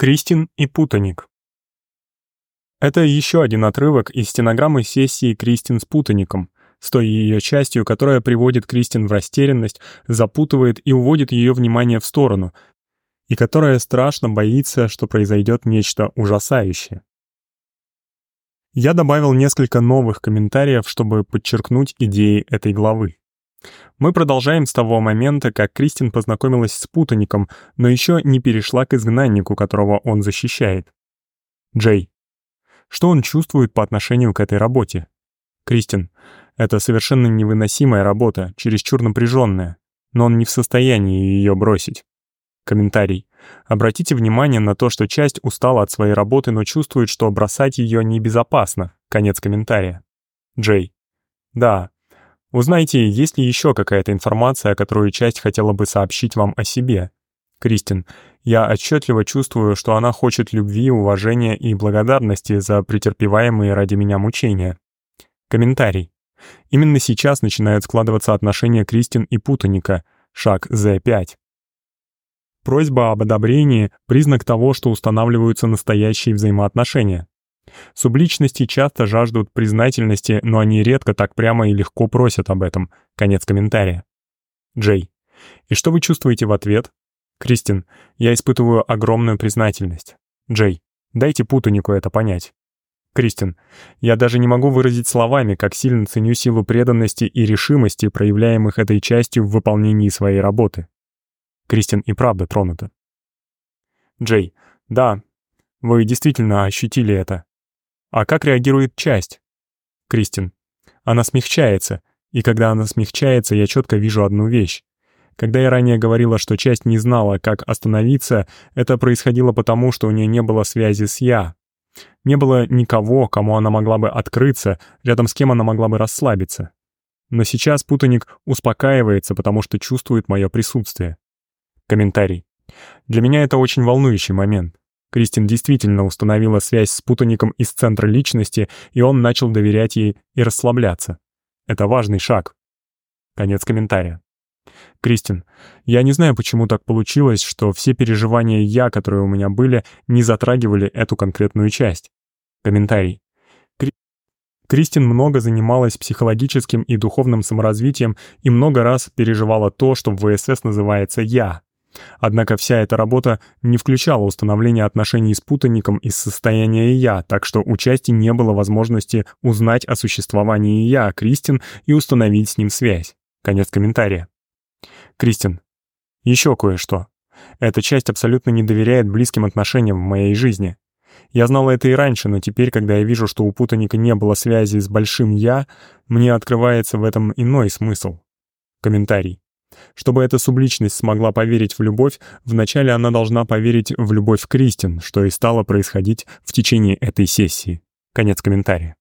Кристин и путаник. Это еще один отрывок из стенограммы сессии Кристин с путаником, с той ее частью, которая приводит Кристин в растерянность, запутывает и уводит ее внимание в сторону, и которая страшно боится, что произойдет нечто ужасающее. Я добавил несколько новых комментариев, чтобы подчеркнуть идеи этой главы. Мы продолжаем с того момента, как Кристин познакомилась с путаником, но еще не перешла к изгнаннику, которого он защищает. Джей. Что он чувствует по отношению к этой работе? Кристин. Это совершенно невыносимая работа, чересчур напряженная, но он не в состоянии ее бросить. Комментарий. Обратите внимание на то, что часть устала от своей работы, но чувствует, что бросать ее небезопасно. Конец комментария. Джей. Да, Узнайте, есть ли еще какая-то информация, которую часть хотела бы сообщить вам о себе. Кристин, я отчетливо чувствую, что она хочет любви, уважения и благодарности за претерпеваемые ради меня мучения. Комментарий. Именно сейчас начинают складываться отношения Кристин и путаника, шаг Z5. Просьба об одобрении — признак того, что устанавливаются настоящие взаимоотношения. Субличности часто жаждут признательности, но они редко так прямо и легко просят об этом. Конец комментария. Джей. И что вы чувствуете в ответ? Кристин. Я испытываю огромную признательность. Джей. Дайте путанику это понять. Кристин. Я даже не могу выразить словами, как сильно ценю силу преданности и решимости, проявляемых этой частью в выполнении своей работы. Кристин и правда тронута. Джей. Да, вы действительно ощутили это. А как реагирует часть? Кристин. Она смягчается, и когда она смягчается, я четко вижу одну вещь. Когда я ранее говорила, что часть не знала, как остановиться, это происходило потому, что у нее не было связи с «я». Не было никого, кому она могла бы открыться, рядом с кем она могла бы расслабиться. Но сейчас путаник успокаивается, потому что чувствует мое присутствие. Комментарий. Для меня это очень волнующий момент. Кристин действительно установила связь с путаником из центра личности, и он начал доверять ей и расслабляться. Это важный шаг. Конец комментария. Кристин, я не знаю, почему так получилось, что все переживания «я», которые у меня были, не затрагивали эту конкретную часть. Комментарий. Кри... Кристин много занималась психологическим и духовным саморазвитием и много раз переживала то, что в ВСС называется «я». Однако вся эта работа не включала установление отношений с путаником из состояния «я», так что у части не было возможности узнать о существовании «я» Кристин и установить с ним связь. Конец комментария. Кристин. Еще кое-что. Эта часть абсолютно не доверяет близким отношениям в моей жизни. Я знала это и раньше, но теперь, когда я вижу, что у путаника не было связи с большим «я», мне открывается в этом иной смысл. Комментарий. Чтобы эта субличность смогла поверить в любовь, вначале она должна поверить в любовь Кристин, что и стало происходить в течение этой сессии. Конец комментария.